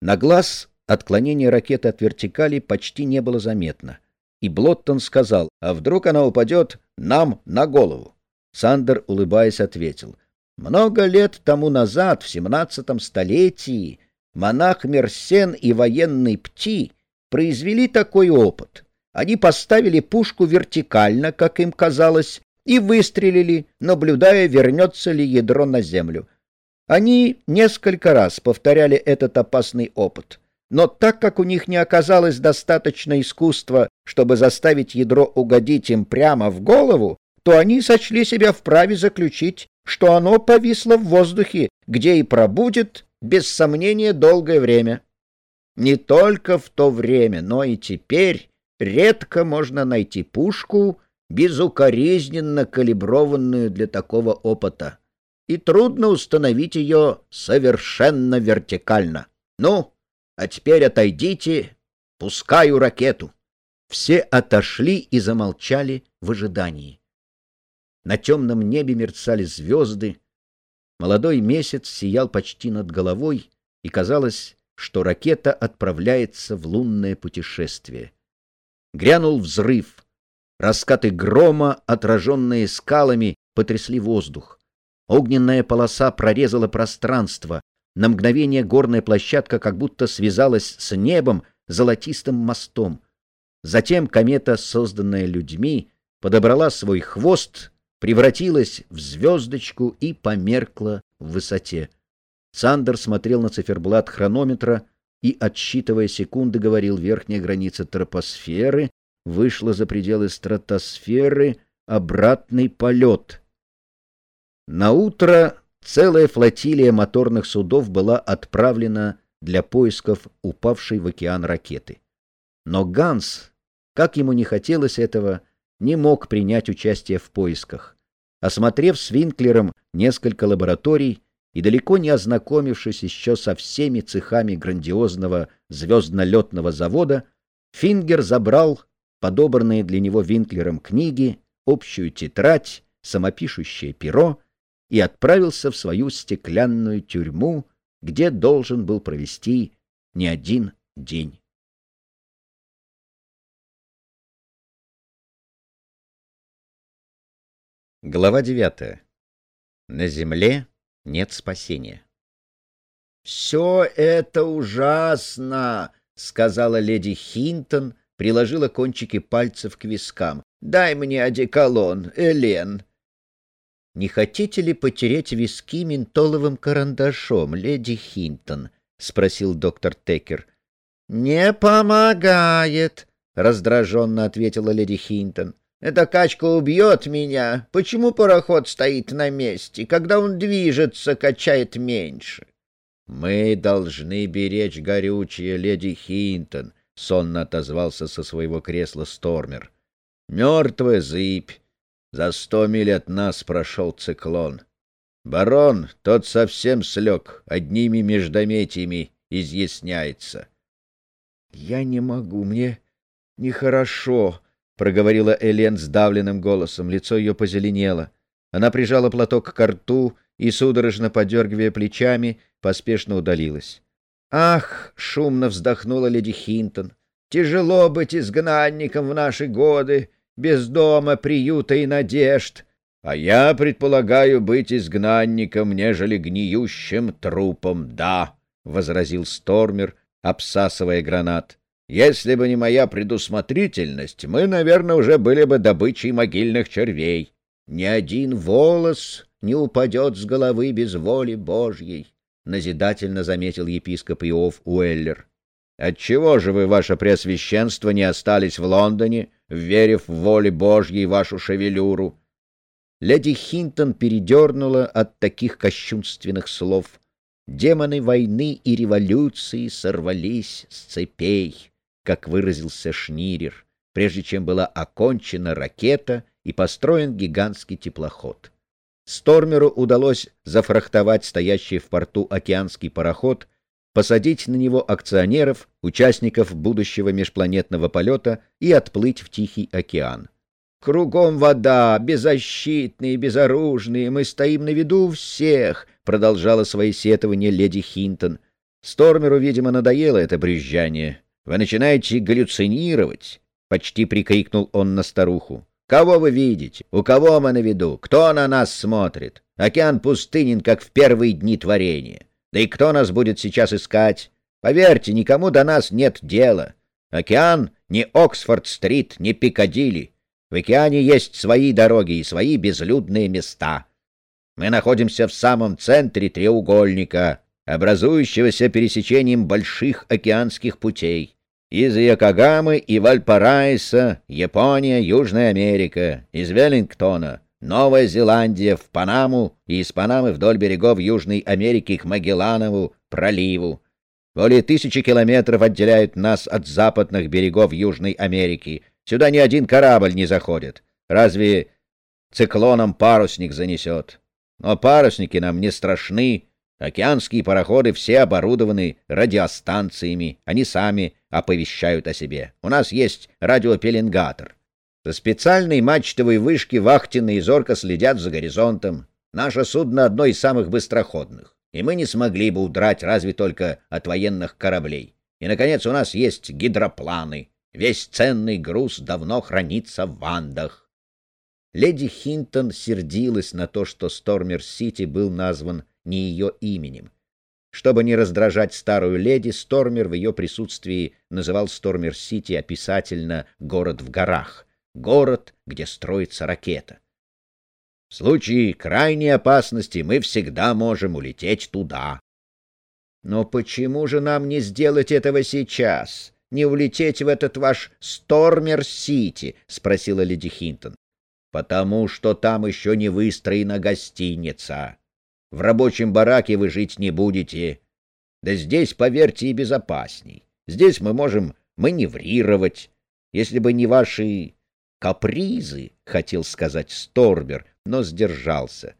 На глаз отклонение ракеты от вертикали почти не было заметно. И Блоттон сказал, а вдруг она упадет нам на голову? Сандер, улыбаясь, ответил, много лет тому назад, в семнадцатом столетии, монах Мерсен и военный Пти произвели такой опыт. Они поставили пушку вертикально, как им казалось, и выстрелили, наблюдая, вернется ли ядро на землю. Они несколько раз повторяли этот опасный опыт. Но так как у них не оказалось достаточно искусства, чтобы заставить ядро угодить им прямо в голову, то они сочли себя вправе заключить, что оно повисло в воздухе, где и пробудет, без сомнения, долгое время. Не только в то время, но и теперь редко можно найти пушку, безукоризненно калиброванную для такого опыта, и трудно установить ее совершенно вертикально. Ну, а теперь отойдите, пускаю ракету. Все отошли и замолчали в ожидании. На темном небе мерцали звезды, молодой месяц сиял почти над головой, и казалось, что ракета отправляется в лунное путешествие. Грянул взрыв. Раскаты грома, отраженные скалами, потрясли воздух. Огненная полоса прорезала пространство, на мгновение горная площадка как будто связалась с небом золотистым мостом. Затем комета, созданная людьми, подобрала свой хвост, превратилась в звездочку и померкла в высоте. Сандер смотрел на циферблат хронометра и, отсчитывая секунды, говорил, верхняя граница тропосферы вышла за пределы стратосферы, обратный полет. На утро целая флотилия моторных судов была отправлена для поисков упавшей в океан ракеты. Но Ганс, как ему не хотелось этого, не мог принять участие в поисках. Осмотрев с Винклером несколько лабораторий и далеко не ознакомившись еще со всеми цехами грандиозного звездно-летного завода, Фингер забрал подобранные для него Винклером книги, общую тетрадь, самопишущее перо и отправился в свою стеклянную тюрьму, где должен был провести не один день. Глава девятая. На земле нет спасения. «Все это ужасно!» — сказала леди Хинтон, приложила кончики пальцев к вискам. «Дай мне одеколон, Элен!» «Не хотите ли потереть виски ментоловым карандашом, леди Хинтон?» — спросил доктор Текер. «Не помогает», — раздраженно ответила леди Хинтон. «Эта качка убьет меня. Почему пароход стоит на месте? Когда он движется, качает меньше». «Мы должны беречь горючее, леди Хинтон», — сонно отозвался со своего кресла Стормер. «Мертвая зыбь, за сто миль от нас прошел циклон. Барон, тот совсем слег, одними междометиями изъясняется. — Я не могу, мне нехорошо, — проговорила Элен сдавленным голосом. Лицо ее позеленело. Она прижала платок к рту и, судорожно подергивая плечами, поспешно удалилась. «Ах!» — шумно вздохнула леди Хинтон. «Тяжело быть изгнанником в наши годы без дома, приюта и надежд, а я предполагаю быть изгнанником, нежели гниющим трупом, да, — возразил Стормер, обсасывая гранат. Если бы не моя предусмотрительность, мы, наверное, уже были бы добычей могильных червей. Ни один волос не упадет с головы без воли Божьей, — назидательно заметил епископ Иов Уэллер. — Отчего же вы, ваше преосвященство, не остались в Лондоне, — верив в воле Божьей вашу шевелюру. Леди Хинтон передернула от таких кощунственных слов. Демоны войны и революции сорвались с цепей, как выразился Шнирер, прежде чем была окончена ракета и построен гигантский теплоход. Стормеру удалось зафрахтовать стоящий в порту океанский пароход посадить на него акционеров, участников будущего межпланетного полета и отплыть в Тихий океан. «Кругом вода, беззащитные, безоружные, мы стоим на виду всех», — продолжала свои сетования леди Хинтон. Стормеру, видимо, надоело это брюзжание. Вы начинаете галлюцинировать, — почти прикрикнул он на старуху. Кого вы видите? У кого мы на виду? Кто на нас смотрит? Океан пустынен, как в первые дни творения. Да и кто нас будет сейчас искать? Поверьте, никому до нас нет дела. Океан — не Оксфорд-стрит, не Пикадилли. В океане есть свои дороги и свои безлюдные места. Мы находимся в самом центре треугольника, образующегося пересечением больших океанских путей. Из Якогамы и Вальпараиса, Япония, Южная Америка, из Веллингтона, Новая Зеландия в Панаму и из Панамы вдоль берегов Южной Америки к Магелланову проливу. Более тысячи километров отделяют нас от западных берегов Южной Америки. Сюда ни один корабль не заходит. Разве циклоном парусник занесет? Но парусники нам не страшны. Океанские пароходы все оборудованы радиостанциями. Они сами оповещают о себе. У нас есть радиопеленгатор. Со специальной мачтовой вышки вахтенные зорко следят за горизонтом. Наше судно одно из самых быстроходных и мы не смогли бы удрать разве только от военных кораблей. И, наконец, у нас есть гидропланы. Весь ценный груз давно хранится в Вандах. Леди Хинтон сердилась на то, что Стормер-Сити был назван не ее именем. Чтобы не раздражать старую леди, Стормер в ее присутствии называл Стормер-Сити описательно «город в горах», город, где строится ракета. В случае крайней опасности мы всегда можем улететь туда. Но почему же нам не сделать этого сейчас? Не улететь в этот ваш Стормер-Сити? — спросила леди Хинтон. — Потому что там еще не выстроена гостиница. В рабочем бараке вы жить не будете. Да здесь, поверьте, и безопасней. Здесь мы можем маневрировать. Если бы не ваши капризы, — хотел сказать Сторбер, но сдержался.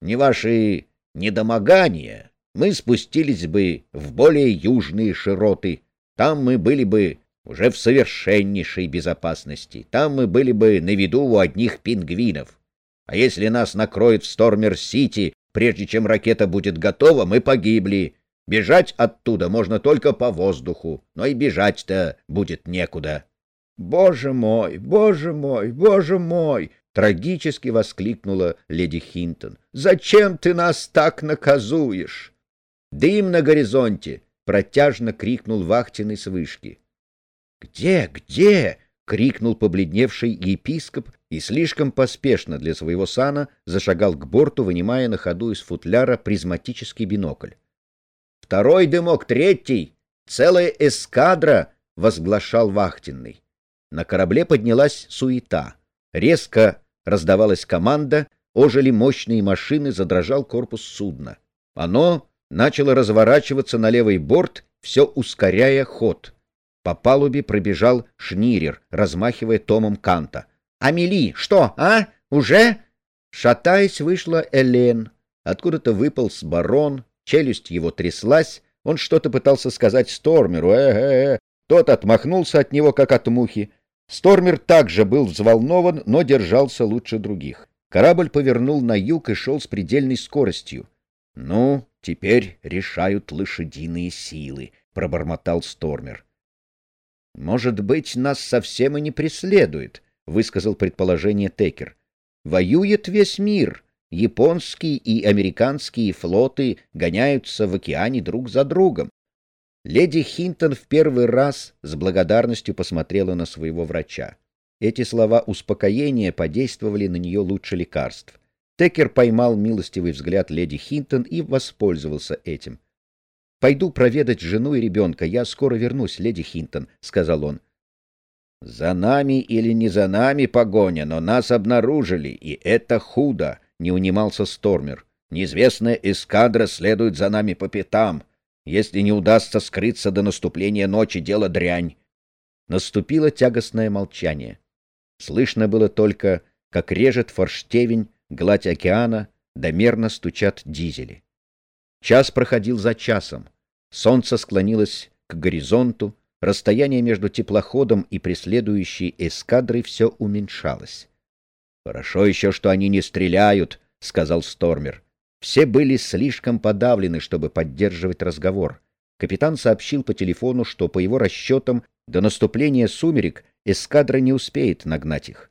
Не ваши недомогания, мы спустились бы в более южные широты. Там мы были бы уже в совершеннейшей безопасности. Там мы были бы на виду у одних пингвинов. А если нас накроет в Стормер-Сити, прежде чем ракета будет готова, мы погибли. Бежать оттуда можно только по воздуху, но и бежать-то будет некуда. — Боже мой, боже мой, боже мой! — трагически воскликнула леди Хинтон. — Зачем ты нас так наказуешь? — Дым на горизонте! — протяжно крикнул вахтенный с вышки. — Где, где? — крикнул побледневший епископ и слишком поспешно для своего сана зашагал к борту, вынимая на ходу из футляра призматический бинокль. — Второй дымок, третий! Целая эскадра! — возглашал вахтенный. На корабле поднялась суета. Резко раздавалась команда, ожили мощные машины, задрожал корпус судна. Оно начало разворачиваться на левый борт, все ускоряя ход. По палубе пробежал Шнирер, размахивая томом Канта. «Амели, что, а? Уже?» Шатаясь, вышла Элен. Откуда-то выпал с барон, челюсть его тряслась, он что-то пытался сказать Стормеру, э-э-э. Тот отмахнулся от него, как от мухи. Стормер также был взволнован, но держался лучше других. Корабль повернул на юг и шел с предельной скоростью. — Ну, теперь решают лошадиные силы, — пробормотал Стормер. — Может быть, нас совсем и не преследует, — высказал предположение Текер. — Воюет весь мир. Японские и американские флоты гоняются в океане друг за другом. Леди Хинтон в первый раз с благодарностью посмотрела на своего врача. Эти слова успокоения подействовали на нее лучше лекарств. Текер поймал милостивый взгляд леди Хинтон и воспользовался этим. — Пойду проведать жену и ребенка. Я скоро вернусь, леди Хинтон, — сказал он. — За нами или не за нами погоня, но нас обнаружили, и это худо, — не унимался Стормер. — Неизвестная эскадра следует за нами по пятам. — если не удастся скрыться до наступления ночи, дело дрянь. Наступило тягостное молчание. Слышно было только, как режет форштевень, гладь океана, да стучат дизели. Час проходил за часом. Солнце склонилось к горизонту, расстояние между теплоходом и преследующей эскадрой все уменьшалось. — Хорошо еще, что они не стреляют, — сказал Стормер. Все были слишком подавлены, чтобы поддерживать разговор. Капитан сообщил по телефону, что, по его расчетам, до наступления сумерек эскадра не успеет нагнать их.